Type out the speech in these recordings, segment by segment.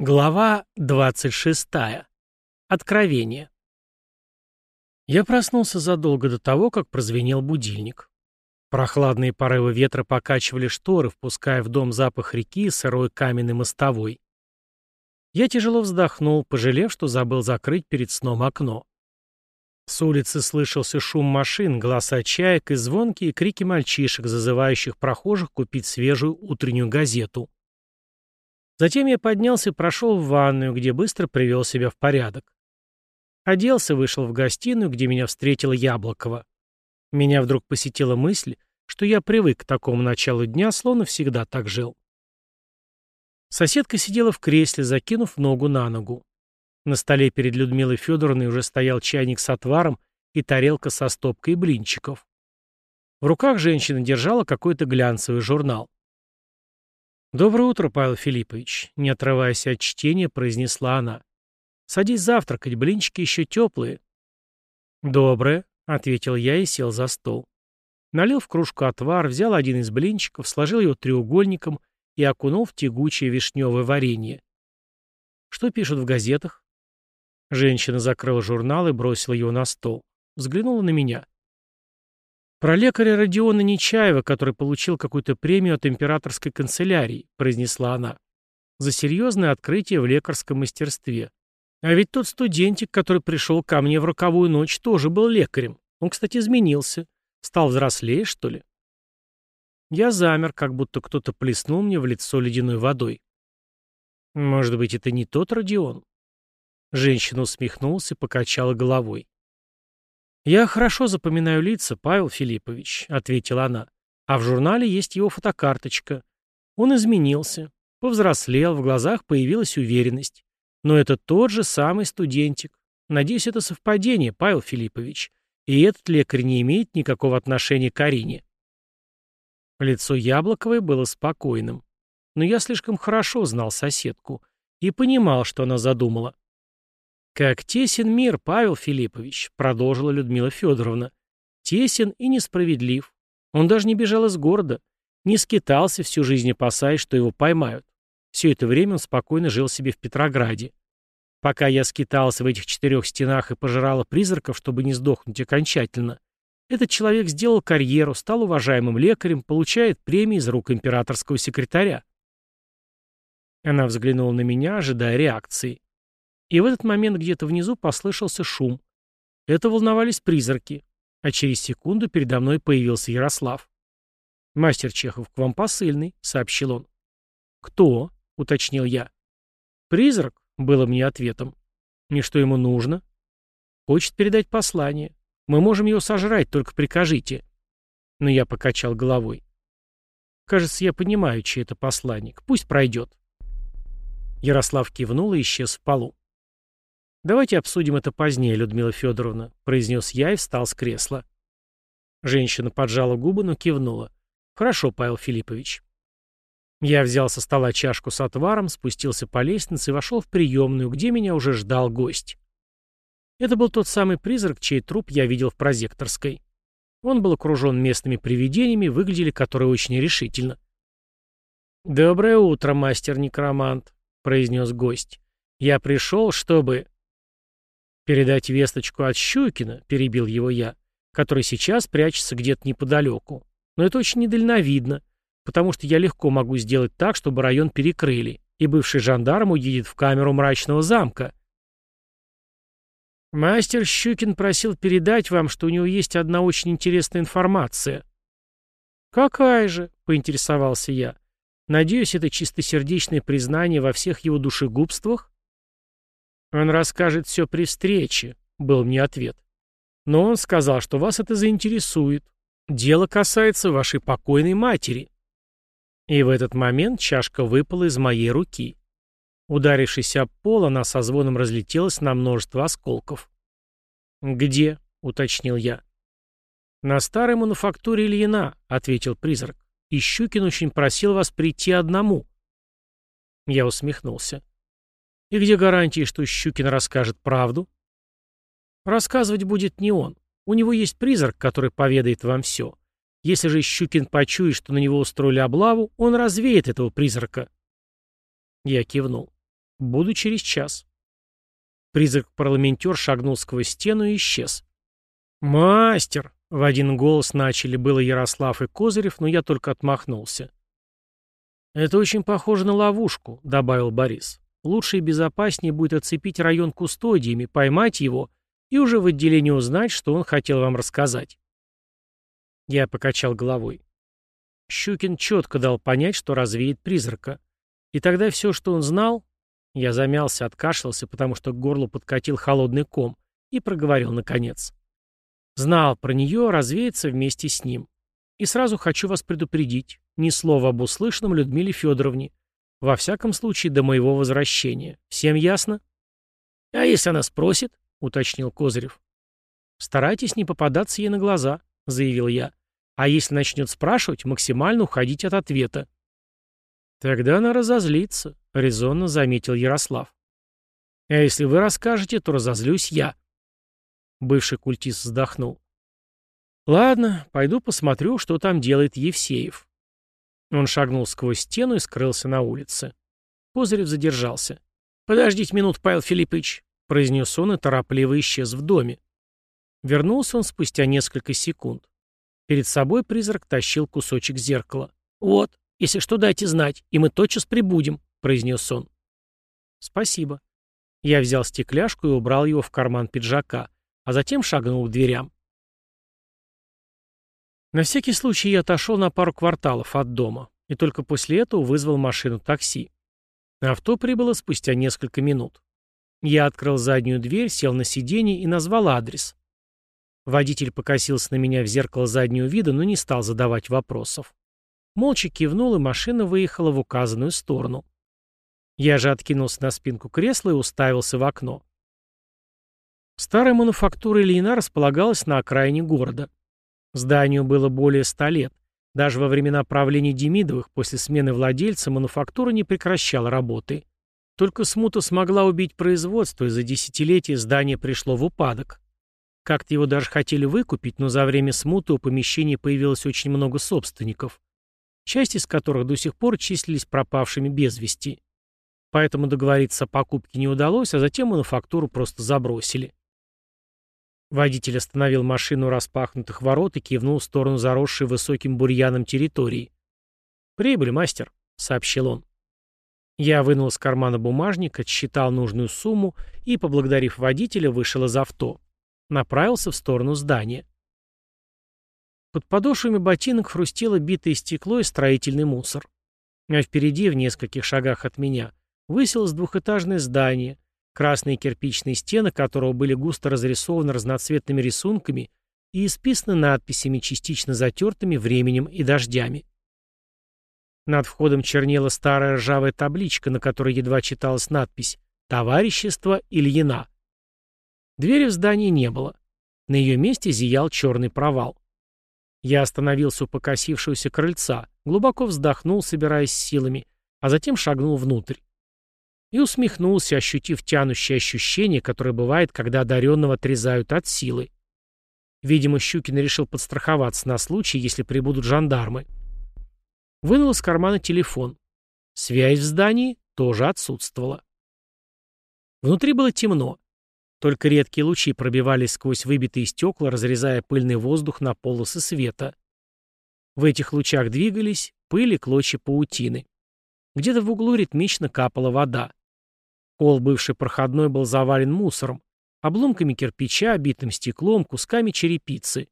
Глава 26. Откровение. Я проснулся задолго до того, как прозвенел будильник. Прохладные порывы ветра покачивали шторы, впуская в дом запах реки и сырой каменной мостовой. Я тяжело вздохнул, пожалев, что забыл закрыть перед сном окно. С улицы слышался шум машин, голоса чаек и звонкие крики мальчишек, зазывающих прохожих купить свежую утреннюю газету. Затем я поднялся и прошел в ванную, где быстро привел себя в порядок. Оделся, вышел в гостиную, где меня встретила Яблокова. Меня вдруг посетила мысль, что я привык к такому началу дня, словно всегда так жил. Соседка сидела в кресле, закинув ногу на ногу. На столе перед Людмилой Федоровной уже стоял чайник с отваром и тарелка со стопкой блинчиков. В руках женщина держала какой-то глянцевый журнал. «Доброе утро, Павел Филиппович», — не отрываясь от чтения, произнесла она. «Садись завтракать, блинчики еще теплые». «Доброе», — ответил я и сел за стол. Налил в кружку отвар, взял один из блинчиков, сложил его треугольником и окунул в тягучее вишневое варенье. «Что пишут в газетах?» Женщина закрыла журнал и бросила его на стол. Взглянула на меня. «Про лекаря Родиона Нечаева, который получил какую-то премию от императорской канцелярии», — произнесла она. «За серьезное открытие в лекарском мастерстве. А ведь тот студентик, который пришел ко мне в роковую ночь, тоже был лекарем. Он, кстати, изменился. Стал взрослее, что ли?» Я замер, как будто кто-то плеснул мне в лицо ледяной водой. «Может быть, это не тот Родион?» Женщина усмехнулась и покачала головой. «Я хорошо запоминаю лица, Павел Филиппович», — ответила она. «А в журнале есть его фотокарточка. Он изменился, повзрослел, в глазах появилась уверенность. Но это тот же самый студентик. Надеюсь, это совпадение, Павел Филиппович. И этот лекарь не имеет никакого отношения к Арине». Лицо Яблоковой было спокойным. Но я слишком хорошо знал соседку и понимал, что она задумала. «Как тесен мир, Павел Филиппович», — продолжила Людмила Федоровна. «Тесен и несправедлив. Он даже не бежал из города, не скитался всю жизнь, опасаясь, что его поймают. Все это время он спокойно жил себе в Петрограде. Пока я скитался в этих четырех стенах и пожирала призраков, чтобы не сдохнуть окончательно, этот человек сделал карьеру, стал уважаемым лекарем, получает премии из рук императорского секретаря. Она взглянула на меня, ожидая реакции. И в этот момент где-то внизу послышался шум. Это волновались призраки. А через секунду передо мной появился Ярослав. «Мастер Чехов, к вам посыльный», — сообщил он. «Кто?» — уточнил я. «Призрак», — было мне ответом. «Мне что ему нужно?» «Хочет передать послание. Мы можем его сожрать, только прикажите». Но я покачал головой. «Кажется, я понимаю, чей это посланник. Пусть пройдет». Ярослав кивнул и исчез в полу. «Давайте обсудим это позднее, Людмила Федоровна», — произнес я и встал с кресла. Женщина поджала губы, но кивнула. «Хорошо, Павел Филиппович». Я взял со стола чашку с отваром, спустился по лестнице и вошел в приемную, где меня уже ждал гость. Это был тот самый призрак, чей труп я видел в прозекторской. Он был окружен местными привидениями, выглядели которые очень решительно. «Доброе утро, мастер-некромант», — произнес гость. «Я пришел, чтобы...» «Передать весточку от Щукина», — перебил его я, который сейчас прячется где-то неподалеку. Но это очень недальновидно, потому что я легко могу сделать так, чтобы район перекрыли, и бывший жандарм уедет в камеру мрачного замка. Мастер Щукин просил передать вам, что у него есть одна очень интересная информация. «Какая же?» — поинтересовался я. «Надеюсь, это чистосердечное признание во всех его душегубствах?» «Он расскажет все при встрече», — был мне ответ. «Но он сказал, что вас это заинтересует. Дело касается вашей покойной матери». И в этот момент чашка выпала из моей руки. Ударившись об пол, она со звоном разлетелась на множество осколков. «Где?» — уточнил я. «На старой мануфактуре Ильина», — ответил призрак. «И Щукин очень просил вас прийти одному». Я усмехнулся. И где гарантии, что Щукин расскажет правду? Рассказывать будет не он. У него есть призрак, который поведает вам все. Если же Щукин почует, что на него устроили облаву, он развеет этого призрака. Я кивнул. Буду через час. Призрак-парламентер шагнул сквозь стену и исчез. «Мастер!» — в один голос начали было Ярослав и Козырев, но я только отмахнулся. «Это очень похоже на ловушку», — добавил Борис. «Лучше и безопаснее будет оцепить район кустодиями, поймать его и уже в отделении узнать, что он хотел вам рассказать». Я покачал головой. Щукин четко дал понять, что развеет призрака. И тогда все, что он знал... Я замялся, откашлялся, потому что к горлу подкатил холодный ком, и проговорил наконец. Знал про нее, развеется вместе с ним. И сразу хочу вас предупредить. Ни слова об услышанном Людмиле Федоровне. Во всяком случае, до моего возвращения. Всем ясно? — А если она спросит? — уточнил Козырев. — Старайтесь не попадаться ей на глаза, — заявил я. А если начнет спрашивать, максимально уходить от ответа. Тогда она разозлится, — резонно заметил Ярослав. А если вы расскажете, то разозлюсь я. Бывший культист вздохнул. Ладно, пойду посмотрю, что там делает Евсеев. Он шагнул сквозь стену и скрылся на улице. Козырев задержался. «Подождите минут, Павел Филиппович», — произнес он и торопливо исчез в доме. Вернулся он спустя несколько секунд. Перед собой призрак тащил кусочек зеркала. «Вот, если что, дайте знать, и мы тотчас прибудем», — произнес он. «Спасибо». Я взял стекляшку и убрал его в карман пиджака, а затем шагнул к дверям. На всякий случай я отошел на пару кварталов от дома, и только после этого вызвал машину такси. Авто прибыло спустя несколько минут. Я открыл заднюю дверь, сел на сиденье и назвал адрес. Водитель покосился на меня в зеркало заднего вида, но не стал задавать вопросов. Молча кивнул, и машина выехала в указанную сторону. Я же откинулся на спинку кресла и уставился в окно. Старая мануфактура Ильина располагалась на окраине города. Зданию было более ста лет. Даже во времена правления Демидовых, после смены владельца, мануфактура не прекращала работы. Только смута смогла убить производство, и за десятилетия здание пришло в упадок. Как-то его даже хотели выкупить, но за время смуты у помещения появилось очень много собственников, часть из которых до сих пор числились пропавшими без вести. Поэтому договориться о покупке не удалось, а затем мануфактуру просто забросили. Водитель остановил машину у распахнутых ворот и кивнул в сторону заросшей высоким бурьяном территории. «Прибыль, мастер», — сообщил он. Я вынул из кармана бумажник, отсчитал нужную сумму и, поблагодарив водителя, вышел из авто. Направился в сторону здания. Под подошвами ботинок хрустело битое стекло и строительный мусор. А впереди, в нескольких шагах от меня, высилось двухэтажное здание, красные кирпичные стены которого были густо разрисованы разноцветными рисунками и исписаны надписями, частично затертыми временем и дождями. Над входом чернела старая ржавая табличка, на которой едва читалась надпись «Товарищество Ильина». Двери в здании не было. На ее месте зиял черный провал. Я остановился у покосившегося крыльца, глубоко вздохнул, собираясь силами, а затем шагнул внутрь и усмехнулся, ощутив тянущее ощущение, которое бывает, когда одаренного отрезают от силы. Видимо, Щукин решил подстраховаться на случай, если прибудут жандармы. Вынул из кармана телефон. Связь в здании тоже отсутствовала. Внутри было темно. Только редкие лучи пробивались сквозь выбитые стекла, разрезая пыльный воздух на полосы света. В этих лучах двигались пыли клочья паутины. Где-то в углу ритмично капала вода. Пол бывший проходной был завален мусором, обломками кирпича, битым стеклом, кусками черепицы.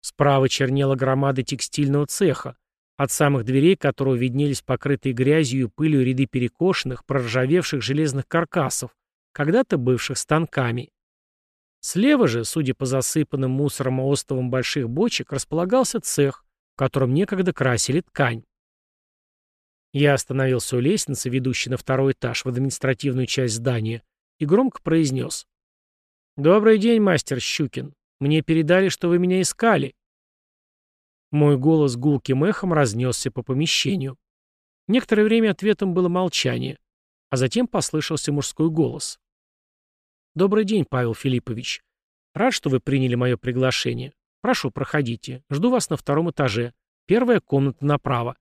Справа чернела громада текстильного цеха, от самых дверей которого виднелись покрытые грязью и пылью ряды перекошенных, проржавевших железных каркасов, когда-то бывших станками. Слева же, судя по засыпанным мусором и остовам больших бочек, располагался цех, в котором некогда красили ткань. Я остановился у лестницы, ведущей на второй этаж в административную часть здания, и громко произнес. «Добрый день, мастер Щукин. Мне передали, что вы меня искали». Мой голос гулким эхом разнесся по помещению. Некоторое время ответом было молчание, а затем послышался мужской голос. «Добрый день, Павел Филиппович. Рад, что вы приняли мое приглашение. Прошу, проходите. Жду вас на втором этаже. Первая комната направо».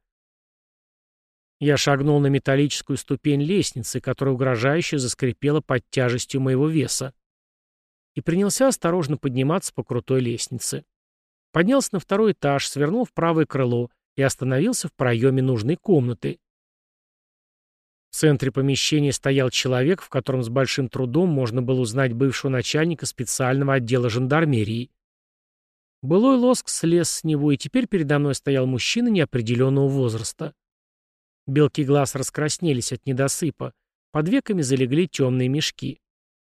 Я шагнул на металлическую ступень лестницы, которая угрожающе заскрипела под тяжестью моего веса. И принялся осторожно подниматься по крутой лестнице. Поднялся на второй этаж, свернул в правое крыло и остановился в проеме нужной комнаты. В центре помещения стоял человек, в котором с большим трудом можно было узнать бывшего начальника специального отдела жандармерии. Былой лоск слез с него, и теперь передо мной стоял мужчина неопределенного возраста. Белки глаз раскраснелись от недосыпа, под веками залегли темные мешки.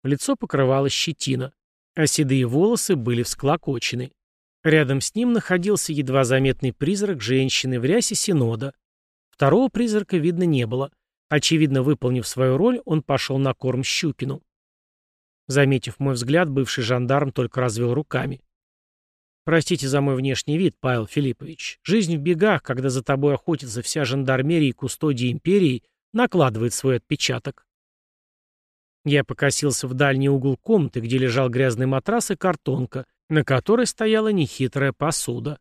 Лицо покрывало щетина, а седые волосы были всклокочены. Рядом с ним находился едва заметный призрак женщины в рясе Синода. Второго призрака видно не было — Очевидно, выполнив свою роль, он пошел на корм Щукину. Заметив мой взгляд, бывший жандарм только развел руками. «Простите за мой внешний вид, Павел Филиппович. Жизнь в бегах, когда за тобой охотится вся жандармерия и кустодия империи, накладывает свой отпечаток». Я покосился в дальний угол комнаты, где лежал грязный матрас и картонка, на которой стояла нехитрая посуда.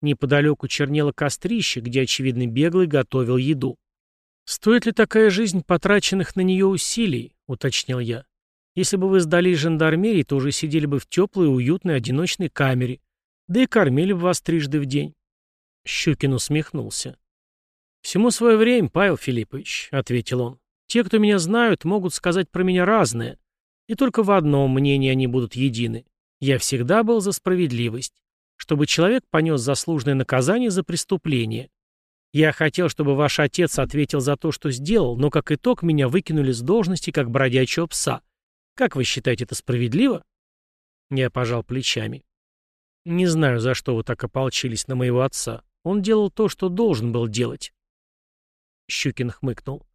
Неподалеку чернело кострище, где, очевидно, беглый готовил еду. «Стоит ли такая жизнь потраченных на нее усилий?» — уточнил я. «Если бы вы сдались жандармерии, то уже сидели бы в теплой, уютной, одиночной камере. Да и кормили бы вас трижды в день». Щукин усмехнулся. «Всему свое время, Павел Филиппович», — ответил он. «Те, кто меня знают, могут сказать про меня разное. И только в одном мнении они будут едины. Я всегда был за справедливость, чтобы человек понес заслуженное наказание за преступление. Я хотел, чтобы ваш отец ответил за то, что сделал, но как итог меня выкинули с должности как бродячего пса. Как вы считаете это справедливо? Я пожал плечами. Не знаю, за что вы так ополчились на моего отца. Он делал то, что должен был делать. Щукин хмыкнул.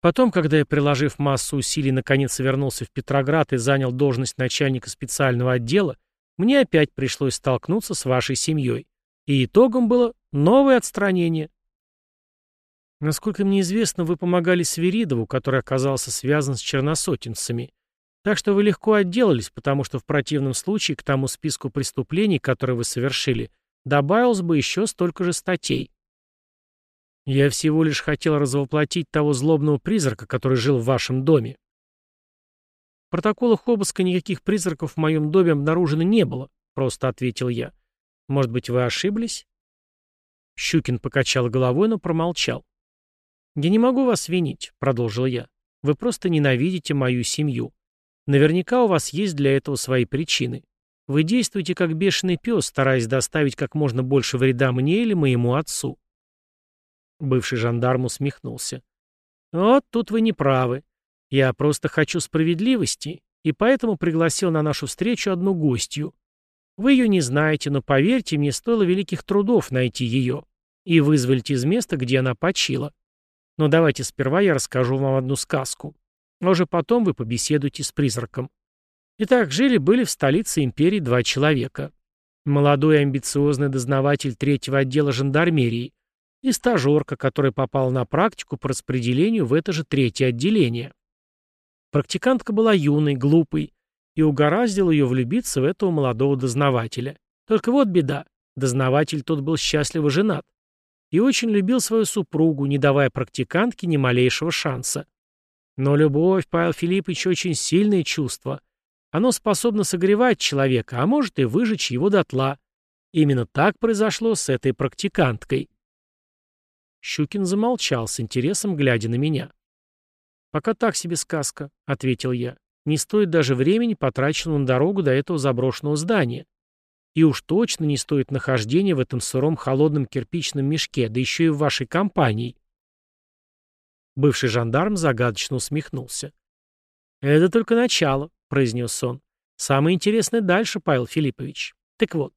Потом, когда я, приложив массу усилий, наконец вернулся в Петроград и занял должность начальника специального отдела, мне опять пришлось столкнуться с вашей семьей. И итогом было новое отстранение. Насколько мне известно, вы помогали Свиридову, который оказался связан с черносотенцами. Так что вы легко отделались, потому что в противном случае к тому списку преступлений, которые вы совершили, добавилось бы еще столько же статей. Я всего лишь хотел развоплотить того злобного призрака, который жил в вашем доме. В протоколах обыска никаких призраков в моем доме обнаружено не было, просто ответил я. Может быть, вы ошиблись?» Щукин покачал головой, но промолчал. «Я не могу вас винить», — продолжил я. «Вы просто ненавидите мою семью. Наверняка у вас есть для этого свои причины. Вы действуете как бешеный пес, стараясь доставить как можно больше вреда мне или моему отцу». Бывший жандарм усмехнулся. «Вот тут вы не правы. Я просто хочу справедливости, и поэтому пригласил на нашу встречу одну гостью. Вы ее не знаете, но поверьте, мне стоило великих трудов найти ее и вызволить из места, где она почила. Но давайте сперва я расскажу вам одну сказку. А уже потом вы побеседуете с призраком. Итак, жили-были в столице империи два человека. Молодой амбициозный дознаватель третьего отдела жандармерии и стажерка, которая попала на практику по распределению в это же третье отделение. Практикантка была юной, глупой, и угораздил ее влюбиться в этого молодого дознавателя. Только вот беда. Дознаватель тот был счастливо женат и очень любил свою супругу, не давая практикантке ни малейшего шанса. Но любовь, Павел Филиппович, очень сильное чувство. Оно способно согревать человека, а может и выжечь его дотла. Именно так произошло с этой практиканткой. Щукин замолчал, с интересом глядя на меня. «Пока так себе сказка», — ответил я. Не стоит даже времени, потраченного на дорогу до этого заброшенного здания. И уж точно не стоит нахождения в этом сыром холодном кирпичном мешке, да еще и в вашей компании. Бывший жандарм загадочно усмехнулся. «Это только начало», — произнес он. «Самое интересное дальше, Павел Филиппович. Так вот,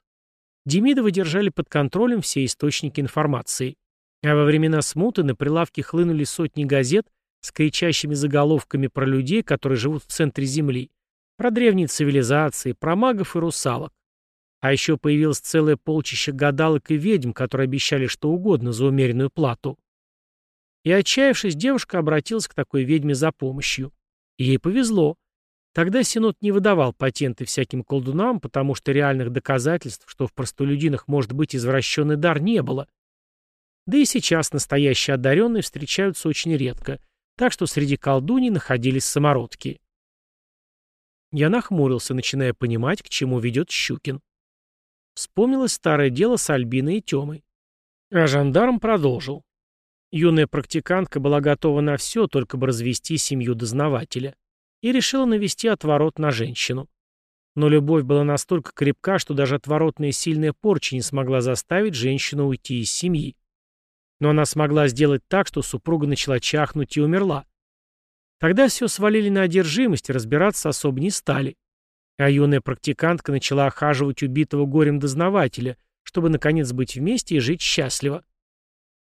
Демидовы держали под контролем все источники информации. А во времена смуты на прилавке хлынули сотни газет, с кричащими заголовками про людей, которые живут в центре Земли, про древние цивилизации, про магов и русалок. А еще появилось целое полчище гадалок и ведьм, которые обещали что угодно за умеренную плату. И отчаявшись, девушка обратилась к такой ведьме за помощью. Ей повезло. Тогда Синод не выдавал патенты всяким колдунам, потому что реальных доказательств, что в простолюдинах может быть извращенный дар, не было. Да и сейчас настоящие одаренные встречаются очень редко, так что среди колдуний находились самородки. Я нахмурился, начиная понимать, к чему ведет Щукин. Вспомнилось старое дело с Альбиной и Тёмой. А жандарм продолжил. Юная практикантка была готова на все, только бы развести семью дознавателя, и решила навести отворот на женщину. Но любовь была настолько крепка, что даже отворотная сильная порча не смогла заставить женщину уйти из семьи. Но она смогла сделать так, что супруга начала чахнуть и умерла. Тогда все свалили на одержимость и разбираться особо не стали. А юная практикантка начала охаживать убитого горем дознавателя, чтобы наконец быть вместе и жить счастливо.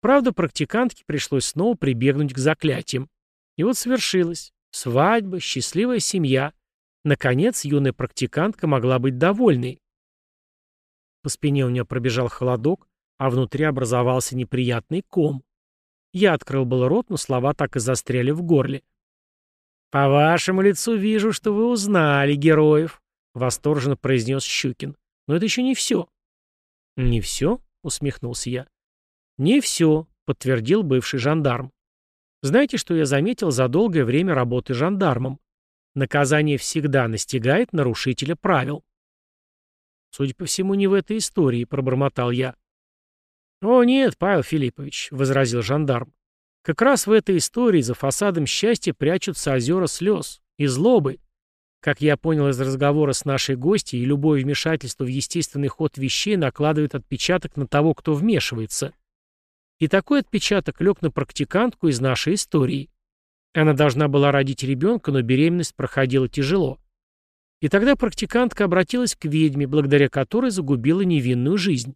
Правда, практикантке пришлось снова прибегнуть к заклятиям. И вот свершилось. Свадьба, счастливая семья. Наконец, юная практикантка могла быть довольной. По спине у нее пробежал холодок, а внутри образовался неприятный ком. Я открыл был рот, но слова так и застряли в горле. «По вашему лицу вижу, что вы узнали героев», — восторженно произнес Щукин. «Но это еще не все». «Не все?» — усмехнулся я. «Не все», — подтвердил бывший жандарм. «Знаете, что я заметил за долгое время работы жандармом? Наказание всегда настигает нарушителя правил». «Судя по всему, не в этой истории», — пробормотал я. «О нет, Павел Филиппович», — возразил жандарм. Как раз в этой истории за фасадом счастья прячутся озера слез и злобы. Как я понял из разговора с нашей гостьей, любое вмешательство в естественный ход вещей накладывает отпечаток на того, кто вмешивается. И такой отпечаток лег на практикантку из нашей истории. Она должна была родить ребенка, но беременность проходила тяжело. И тогда практикантка обратилась к ведьме, благодаря которой загубила невинную жизнь.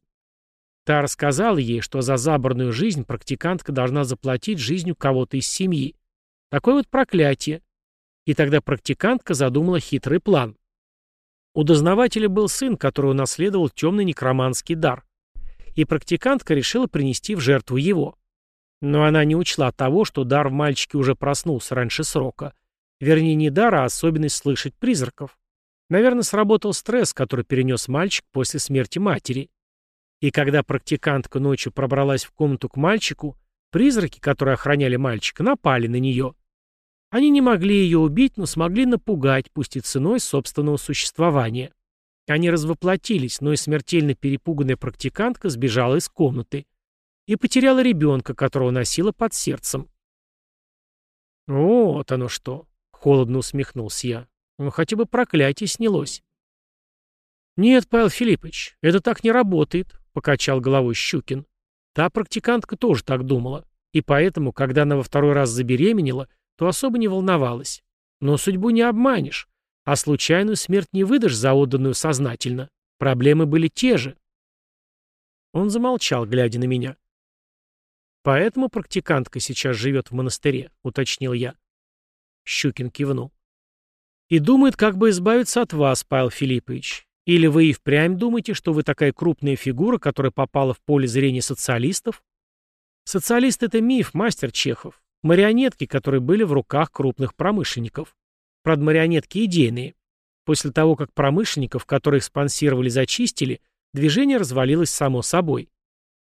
Та рассказала ей, что за забранную жизнь практикантка должна заплатить жизнью кого-то из семьи. Такое вот проклятие. И тогда практикантка задумала хитрый план. У дознавателя был сын, который унаследовал темный некроманский дар. И практикантка решила принести в жертву его. Но она не учла того, что дар в мальчике уже проснулся раньше срока. Вернее, не дар, а особенность слышать призраков. Наверное, сработал стресс, который перенес мальчик после смерти матери. И когда практикантка ночью пробралась в комнату к мальчику, призраки, которые охраняли мальчика, напали на нее. Они не могли ее убить, но смогли напугать, пусть и ценой собственного существования. Они развоплотились, но и смертельно перепуганная практикантка сбежала из комнаты и потеряла ребенка, которого носила под сердцем. «Вот оно что!» — холодно усмехнулся я. «Ну, хотя бы проклятие снялось». «Нет, Павел Филиппович, это так не работает», покачал головой Щукин. Та практикантка тоже так думала. И поэтому, когда она во второй раз забеременела, то особо не волновалась. Но судьбу не обманешь. А случайную смерть не выдашь за отданную сознательно. Проблемы были те же. Он замолчал, глядя на меня. «Поэтому практикантка сейчас живет в монастыре», — уточнил я. Щукин кивнул. «И думает, как бы избавиться от вас, Павел Филиппович. Или вы и впрямь думаете, что вы такая крупная фигура, которая попала в поле зрения социалистов? Социалист — это миф, мастер Чехов. Марионетки, которые были в руках крупных промышленников. Правда, марионетки идейные. После того, как промышленников, которых спонсировали, зачистили, движение развалилось само собой.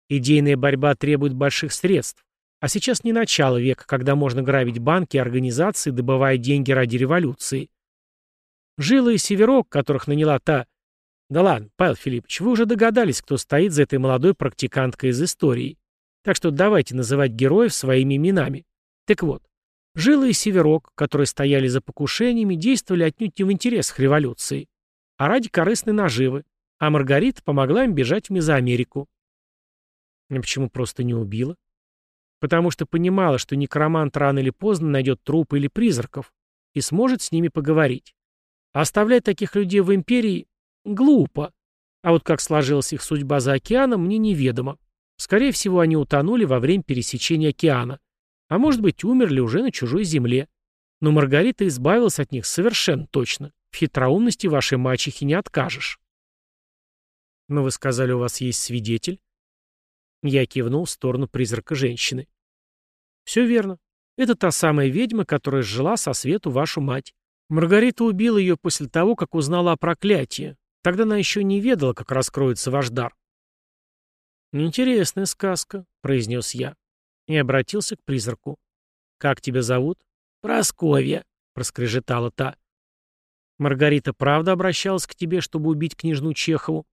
Идейная борьба требует больших средств. А сейчас не начало века, когда можно грабить банки и организации, добывая деньги ради революции. Жила и Северок, которых наняла та да ладно, Павел Филиппович, вы уже догадались, кто стоит за этой молодой практиканткой из истории. Так что давайте называть героев своими именами. Так вот, Жилы и Северок, которые стояли за покушениями, действовали отнюдь не в интересах революции, а ради корыстной наживы, а Маргарита помогла им бежать в Мезоамерику. И почему просто не убила? Потому что понимала, что некромант рано или поздно найдет трупы или призраков и сможет с ними поговорить. А оставлять таких людей в империи Глупо. А вот как сложилась их судьба за океаном, мне неведомо. Скорее всего, они утонули во время пересечения океана. А может быть, умерли уже на чужой земле. Но Маргарита избавилась от них совершенно точно. В хитроумности вашей мачехи не откажешь. Но вы сказали, у вас есть свидетель? Я кивнул в сторону призрака женщины. Все верно. Это та самая ведьма, которая сжила со свету вашу мать. Маргарита убила ее после того, как узнала о проклятии, Тогда она еще не ведала, как раскроется ваш дар. «Интересная сказка», — произнес я. И обратился к призраку. «Как тебя зовут?» «Просковья», — проскрежетала та. «Маргарита правда обращалась к тебе, чтобы убить княжну Чехову?»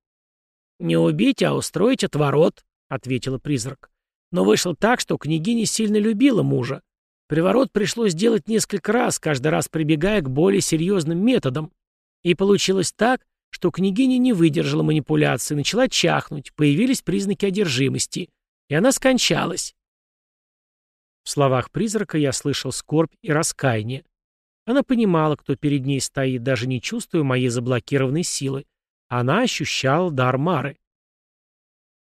«Не убить, а устроить отворот», — ответила призрак. «Но вышло так, что княгиня сильно любила мужа. Приворот пришлось делать несколько раз, каждый раз прибегая к более серьезным методам. И получилось так, что княгиня не выдержала манипуляции, начала чахнуть, появились признаки одержимости, и она скончалась. В словах призрака я слышал скорбь и раскаяние. Она понимала, кто перед ней стоит, даже не чувствуя моей заблокированной силы. Она ощущала дар Мары.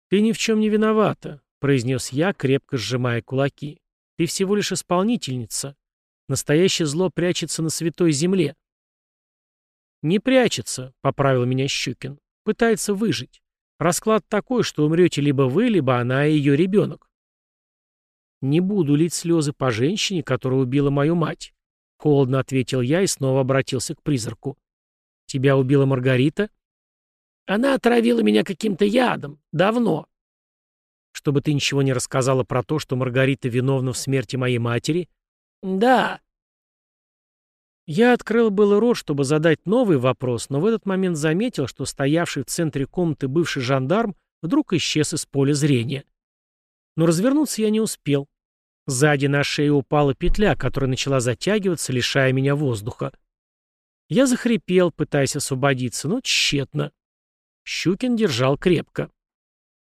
«Ты ни в чем не виновата», — произнес я, крепко сжимая кулаки. «Ты всего лишь исполнительница. Настоящее зло прячется на святой земле. «Не прячется», — поправил меня Щукин. «Пытается выжить. Расклад такой, что умрете либо вы, либо она и ее ребенок». «Не буду лить слезы по женщине, которая убила мою мать», — холодно ответил я и снова обратился к призраку. «Тебя убила Маргарита?» «Она отравила меня каким-то ядом. Давно». «Чтобы ты ничего не рассказала про то, что Маргарита виновна в смерти моей матери?» «Да», я открыл было рот, чтобы задать новый вопрос, но в этот момент заметил, что стоявший в центре комнаты бывший жандарм вдруг исчез из поля зрения. Но развернуться я не успел. Сзади на шею упала петля, которая начала затягиваться, лишая меня воздуха. Я захрипел, пытаясь освободиться, но тщетно. Щукин держал крепко.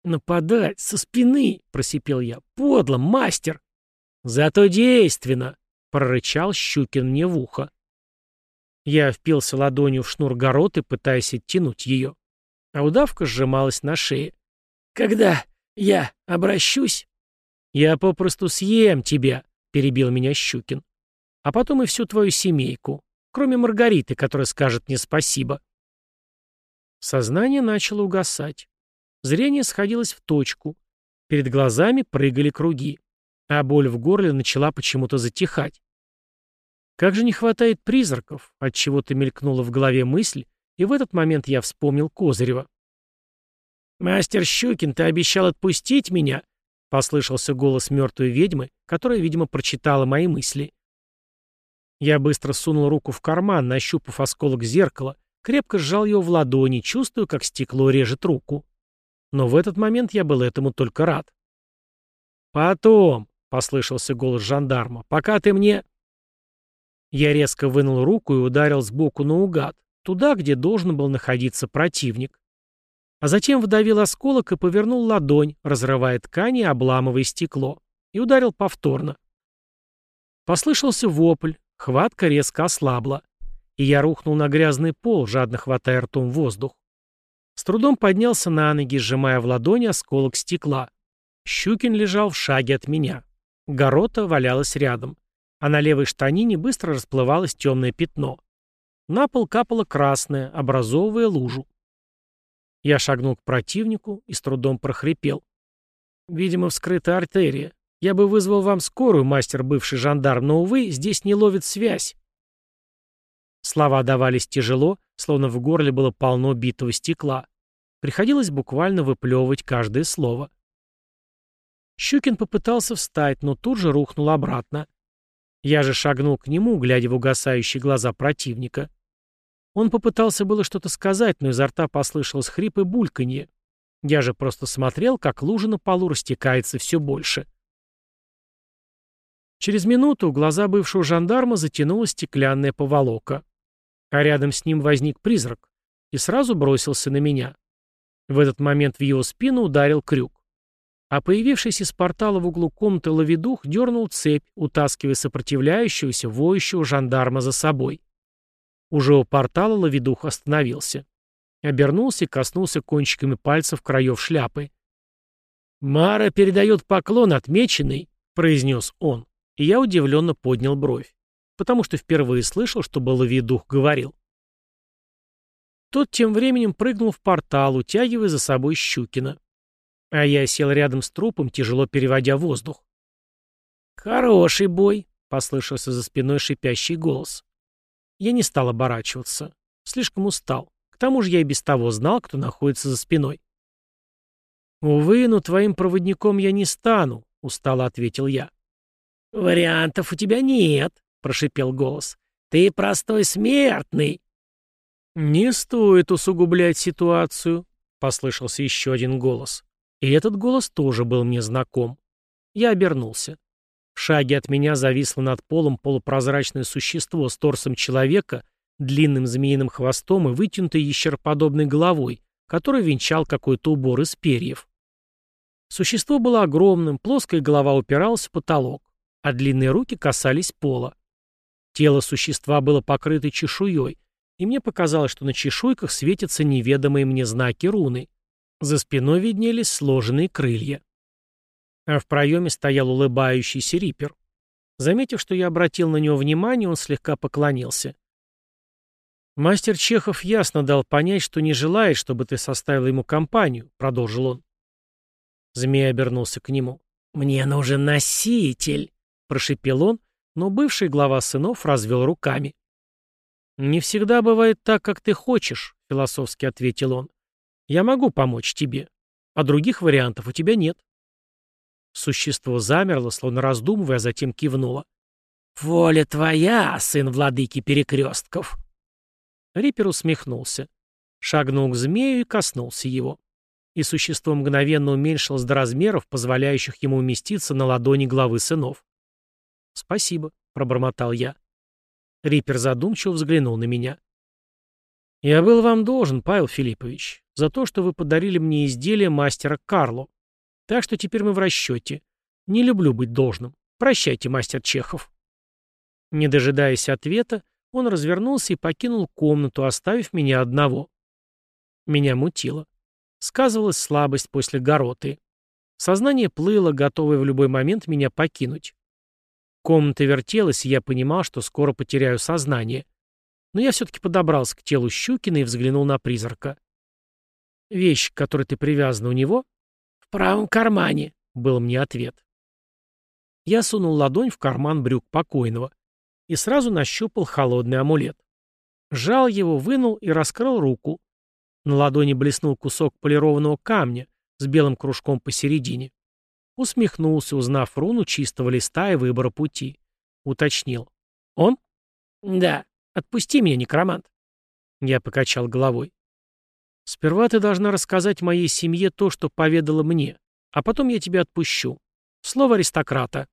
«Нападать! Со спины!» — просипел я. «Подло, мастер!» «Зато действенно!» — прорычал Щукин мне в ухо. Я впился ладонью в шнур гороты, пытаясь оттянуть ее. А удавка сжималась на шее. «Когда я обращусь?» «Я попросту съем тебя», — перебил меня Щукин. «А потом и всю твою семейку, кроме Маргариты, которая скажет мне спасибо». Сознание начало угасать. Зрение сходилось в точку. Перед глазами прыгали круги. А боль в горле начала почему-то затихать. Как же не хватает призраков, от чего то мелькнула в голове мысль, и в этот момент я вспомнил Козырева. «Мастер Щукин, ты обещал отпустить меня?» — послышался голос мертвой ведьмы, которая, видимо, прочитала мои мысли. Я быстро сунул руку в карман, нащупав осколок зеркала, крепко сжал его в ладони, чувствую, как стекло режет руку. Но в этот момент я был этому только рад. «Потом», — послышался голос жандарма, — «пока ты мне...» Я резко вынул руку и ударил сбоку наугад, туда, где должен был находиться противник. А затем вдавил осколок и повернул ладонь, разрывая ткани и обламывая стекло, и ударил повторно. Послышался вопль, хватка резко ослабла, и я рухнул на грязный пол, жадно хватая ртом воздух. С трудом поднялся на ноги, сжимая в ладони осколок стекла. Щукин лежал в шаге от меня. Горота валялась рядом а на левой штанине быстро расплывалось темное пятно. На пол капало красное, образовывая лужу. Я шагнул к противнику и с трудом прохрипел. «Видимо, вскрыта артерия. Я бы вызвал вам скорую, мастер бывший жандарм, но, увы, здесь не ловит связь». Слова давались тяжело, словно в горле было полно битого стекла. Приходилось буквально выплевывать каждое слово. Щукин попытался встать, но тут же рухнул обратно. Я же шагнул к нему, глядя в угасающие глаза противника. Он попытался было что-то сказать, но изо рта послышалось хрип и бульканье. Я же просто смотрел, как лужа на полу растекается все больше. Через минуту глаза бывшего жандарма затянула стеклянная поволока. А рядом с ним возник призрак и сразу бросился на меня. В этот момент в его спину ударил крюк а появившийся из портала в углу комнаты ловидух дернул цепь, утаскивая сопротивляющегося, воющего жандарма за собой. Уже у портала ловидух остановился. Обернулся и коснулся кончиками пальцев краев шляпы. «Мара передает поклон, отмеченный», — произнес он, и я удивленно поднял бровь, потому что впервые слышал, чтобы ловидух говорил. Тот тем временем прыгнул в портал, утягивая за собой Щукина. А я сел рядом с трупом, тяжело переводя воздух. «Хороший бой», — послышался за спиной шипящий голос. Я не стал оборачиваться. Слишком устал. К тому же я и без того знал, кто находится за спиной. «Увы, но твоим проводником я не стану», — устало ответил я. «Вариантов у тебя нет», — прошипел голос. «Ты простой смертный». «Не стоит усугублять ситуацию», — послышался еще один голос. И этот голос тоже был мне знаком. Я обернулся. В шаге от меня зависло над полом полупрозрачное существо с торсом человека, длинным змеиным хвостом и вытянутой ящероподобной головой, который венчал какой-то убор из перьев. Существо было огромным, плоская голова упиралась в потолок, а длинные руки касались пола. Тело существа было покрыто чешуей, и мне показалось, что на чешуйках светятся неведомые мне знаки руны. За спиной виднелись сложенные крылья. А в проеме стоял улыбающийся рипер. Заметив, что я обратил на него внимание, он слегка поклонился. «Мастер Чехов ясно дал понять, что не желает, чтобы ты составил ему компанию», — продолжил он. Змей обернулся к нему. «Мне нужен носитель!» — прошипел он, но бывший глава сынов развел руками. «Не всегда бывает так, как ты хочешь», — философски ответил он. «Я могу помочь тебе, а других вариантов у тебя нет». Существо замерло, словно раздумывая, а затем кивнуло. «Воля твоя, сын владыки перекрестков!» Риппер усмехнулся, шагнул к змею и коснулся его и существо мгновенно уменьшилось до размеров, позволяющих ему уместиться на ладони главы сынов. «Спасибо», — пробормотал я. Риппер задумчиво взглянул на меня. «Я был вам должен, Павел Филиппович, за то, что вы подарили мне изделие мастера Карло. Так что теперь мы в расчете. Не люблю быть должным. Прощайте, мастер Чехов». Не дожидаясь ответа, он развернулся и покинул комнату, оставив меня одного. Меня мутило. Сказывалась слабость после гороты. Сознание плыло, готовое в любой момент меня покинуть. Комната вертелась, и я понимал, что скоро потеряю сознание. Но я все-таки подобрался к телу Щукина и взглянул на призрака. «Вещь, к которой ты привязана у него?» «В правом кармане», — был мне ответ. Я сунул ладонь в карман брюк покойного и сразу нащупал холодный амулет. Жал его, вынул и раскрыл руку. На ладони блеснул кусок полированного камня с белым кружком посередине. Усмехнулся, узнав руну чистого листа и выбора пути. Уточнил. «Он?» «Да. Отпусти меня, некромант». Я покачал головой. «Сперва ты должна рассказать моей семье то, что поведала мне, а потом я тебя отпущу. Слово аристократа».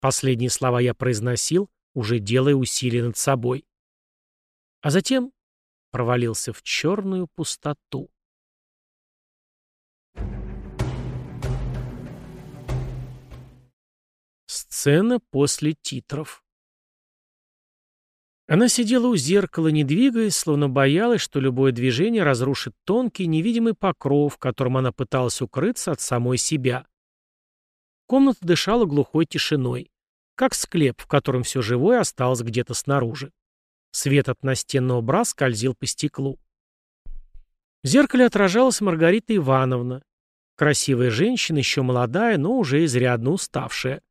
Последние слова я произносил, уже делая усилия над собой. А затем провалился в черную пустоту. Сцена после титров. Она сидела у зеркала, не двигаясь, словно боялась, что любое движение разрушит тонкий невидимый покров, которым она пыталась укрыться от самой себя. Комната дышала глухой тишиной, как склеп, в котором все живое осталось где-то снаружи. Свет от настенного бра скользил по стеклу. В зеркале отражалась Маргарита Ивановна. Красивая женщина, еще молодая, но уже изрядно уставшая.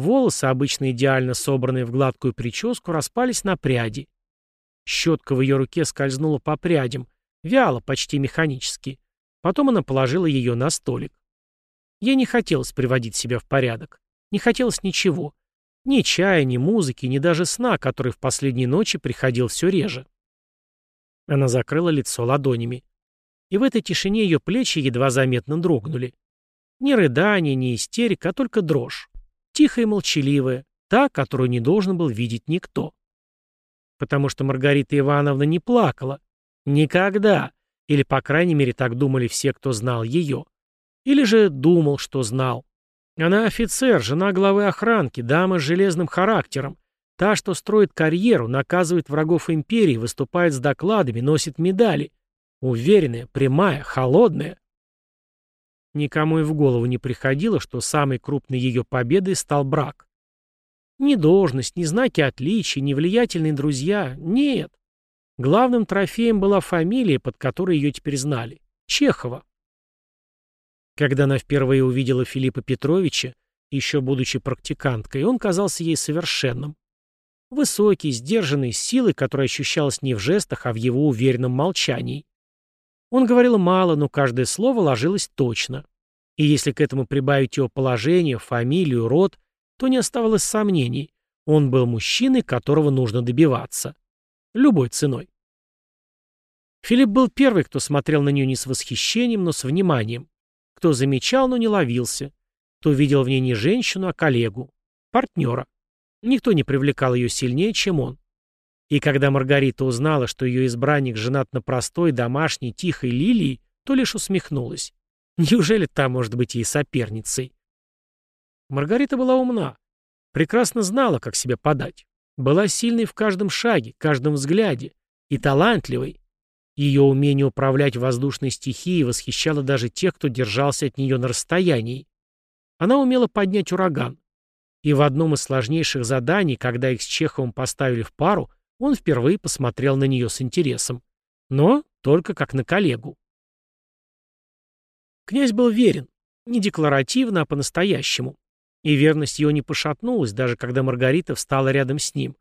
Волосы, обычно идеально собранные в гладкую прическу, распались на пряди. Щетка в ее руке скользнула по прядям, вяло, почти механически. Потом она положила ее на столик. Ей не хотелось приводить себя в порядок. Не хотелось ничего. Ни чая, ни музыки, ни даже сна, который в последние ночи приходил все реже. Она закрыла лицо ладонями. И в этой тишине ее плечи едва заметно дрогнули. Ни рыдание, ни истерика, а только дрожь. Тихая и молчаливая, та, которую не должен был видеть никто. Потому что Маргарита Ивановна не плакала. Никогда. Или, по крайней мере, так думали все, кто знал ее. Или же думал, что знал. Она офицер, жена главы охранки, дама с железным характером. Та, что строит карьеру, наказывает врагов империи, выступает с докладами, носит медали. Уверенная, прямая, холодная. Никому и в голову не приходило, что самой крупной ее победой стал брак. Ни должность, ни знаки отличия, ни влиятельные друзья. Нет. Главным трофеем была фамилия, под которой ее теперь знали. Чехова. Когда она впервые увидела Филиппа Петровича, еще будучи практиканткой, он казался ей совершенным. Высокий, сдержанный, силой, которая ощущалась не в жестах, а в его уверенном молчании. Он говорил мало, но каждое слово ложилось точно. И если к этому прибавить его положение, фамилию, род, то не оставалось сомнений. Он был мужчиной, которого нужно добиваться. Любой ценой. Филипп был первый, кто смотрел на нее не с восхищением, но с вниманием. Кто замечал, но не ловился. Кто видел в ней не женщину, а коллегу. Партнера. Никто не привлекал ее сильнее, чем он. И когда Маргарита узнала, что ее избранник женат на простой, домашней, тихой лилии, то лишь усмехнулась. Неужели та может быть ей соперницей? Маргарита была умна. Прекрасно знала, как себя подать. Была сильной в каждом шаге, каждом взгляде. И талантливой. Ее умение управлять воздушной стихией восхищало даже тех, кто держался от нее на расстоянии. Она умела поднять ураган. И в одном из сложнейших заданий, когда их с Чеховым поставили в пару, он впервые посмотрел на нее с интересом. Но только как на коллегу. Князь был верен. Не декларативно, а по-настоящему. И верность его не пошатнулась, даже когда Маргарита встала рядом с ним.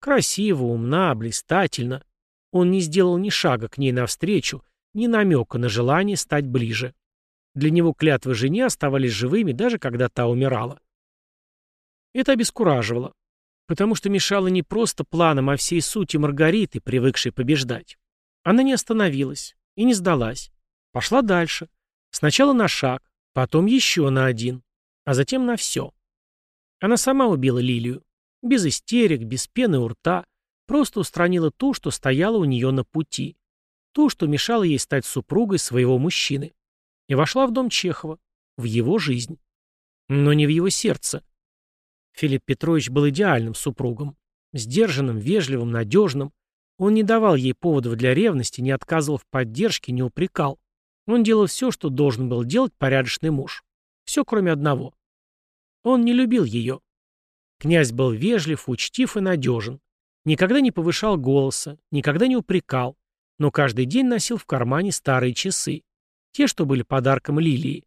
Красиво, умна, блистательно. Он не сделал ни шага к ней навстречу, ни намека на желание стать ближе. Для него клятвы жене оставались живыми, даже когда та умирала. Это обескураживало, потому что мешало не просто планам, а всей сути Маргариты, привыкшей побеждать. Она не остановилась и не сдалась. Пошла дальше. Сначала на шаг, потом еще на один, а затем на все. Она сама убила Лилию. Без истерик, без пены у рта, Просто устранила ту, что стояла у нее на пути. Ту, что мешала ей стать супругой своего мужчины. И вошла в дом Чехова, в его жизнь. Но не в его сердце. Филипп Петрович был идеальным супругом. Сдержанным, вежливым, надежным. Он не давал ей поводов для ревности, не отказывал в поддержке, не упрекал. Он делал все, что должен был делать порядочный муж. Все, кроме одного. Он не любил ее. Князь был вежлив, учтив и надежен. Никогда не повышал голоса, никогда не упрекал, но каждый день носил в кармане старые часы. Те, что были подарком Лилии.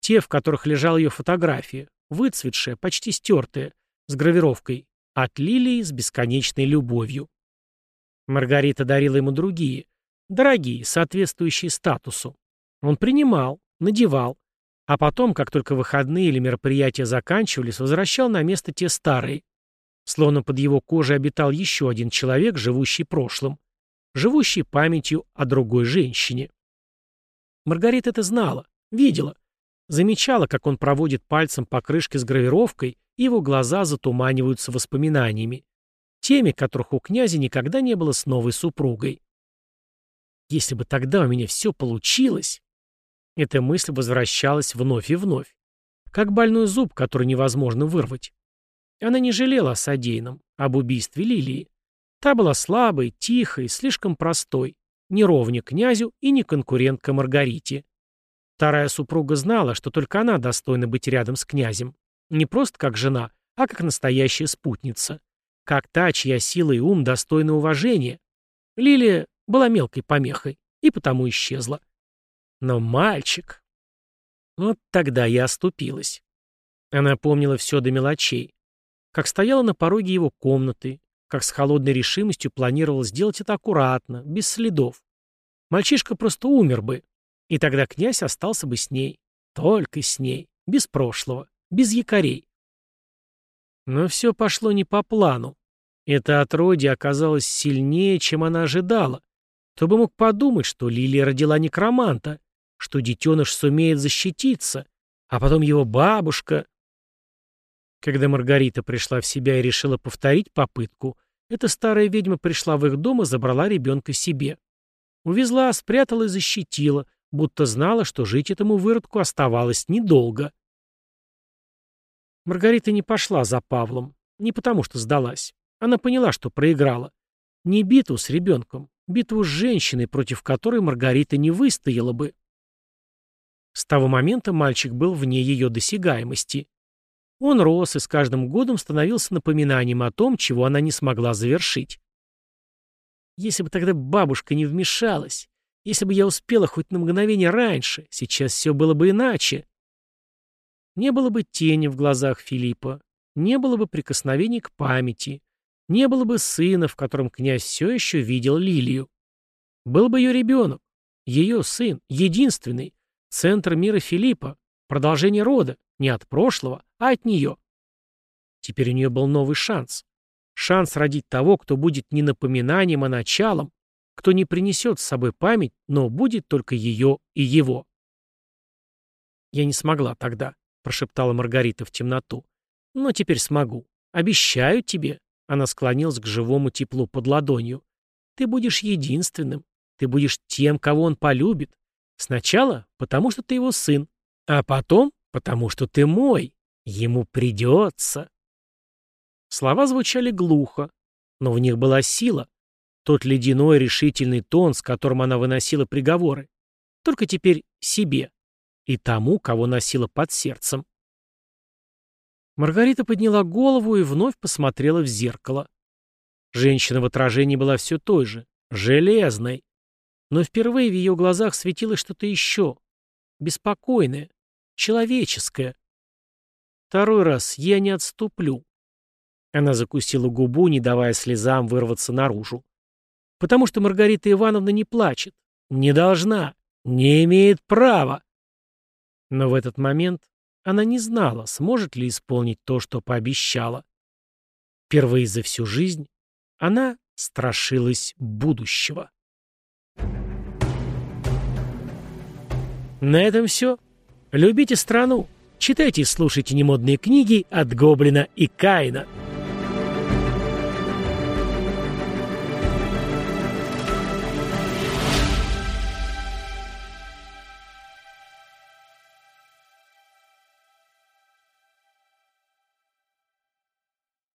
Те, в которых лежала ее фотография, выцветшая, почти стертая, с гравировкой «От Лилии с бесконечной любовью». Маргарита дарила ему другие, дорогие, соответствующие статусу. Он принимал, надевал, а потом, как только выходные или мероприятия заканчивались, возвращал на место те старые. Словно под его кожей обитал еще один человек, живущий прошлым, живущий памятью о другой женщине. Маргарита это знала, видела, замечала, как он проводит пальцем по крышке с гравировкой, и его глаза затуманиваются воспоминаниями, теми, которых у князя никогда не было с новой супругой. Если бы тогда у меня все получилось... Эта мысль возвращалась вновь и вновь, как больной зуб, который невозможно вырвать. Она не жалела о содеянном, об убийстве Лилии. Та была слабой, тихой, слишком простой, не князю и не конкурентка Маргарите. Вторая супруга знала, что только она достойна быть рядом с князем. Не просто как жена, а как настоящая спутница. Как та, чья сила и ум достойны уважения. Лилия была мелкой помехой и потому исчезла. Но мальчик... Вот тогда я оступилась. Она помнила все до мелочей как стояла на пороге его комнаты, как с холодной решимостью планировала сделать это аккуратно, без следов. Мальчишка просто умер бы, и тогда князь остался бы с ней, только с ней, без прошлого, без якорей. Но все пошло не по плану. Это отродье оказалось сильнее, чем она ожидала. Кто бы мог подумать, что Лилия родила некроманта, что детеныш сумеет защититься, а потом его бабушка... Когда Маргарита пришла в себя и решила повторить попытку, эта старая ведьма пришла в их дом и забрала ребенка себе. Увезла, спрятала и защитила, будто знала, что жить этому выродку оставалось недолго. Маргарита не пошла за Павлом, не потому что сдалась. Она поняла, что проиграла. Не битву с ребенком, битву с женщиной, против которой Маргарита не выстояла бы. С того момента мальчик был вне ее досягаемости. Он рос и с каждым годом становился напоминанием о том, чего она не смогла завершить. Если бы тогда бабушка не вмешалась, если бы я успела хоть на мгновение раньше, сейчас все было бы иначе. Не было бы тени в глазах Филиппа, не было бы прикосновений к памяти, не было бы сына, в котором князь все еще видел Лилию. Был бы ее ребенок, Ее сын, единственный, центр мира Филиппа, продолжение рода, не от прошлого, а от нее. Теперь у нее был новый шанс. Шанс родить того, кто будет не напоминанием, а началом, кто не принесет с собой память, но будет только ее и его. «Я не смогла тогда», — прошептала Маргарита в темноту. «Но теперь смогу. Обещаю тебе». Она склонилась к живому теплу под ладонью. «Ты будешь единственным. Ты будешь тем, кого он полюбит. Сначала, потому что ты его сын, а потом, потому что ты мой. Ему придется». Слова звучали глухо, но в них была сила. Тот ледяной решительный тон, с которым она выносила приговоры. Только теперь себе и тому, кого носила под сердцем. Маргарита подняла голову и вновь посмотрела в зеркало. Женщина в отражении была все той же, железной. Но впервые в ее глазах светилось что-то еще. Беспокойное, человеческое. Второй раз я не отступлю. Она закусила губу, не давая слезам вырваться наружу. Потому что Маргарита Ивановна не плачет. Не должна. Не имеет права. Но в этот момент она не знала, сможет ли исполнить то, что пообещала. Впервые за всю жизнь она страшилась будущего. На этом все. Любите страну, читайте и слушайте немодные книги от Гоблина и Каина.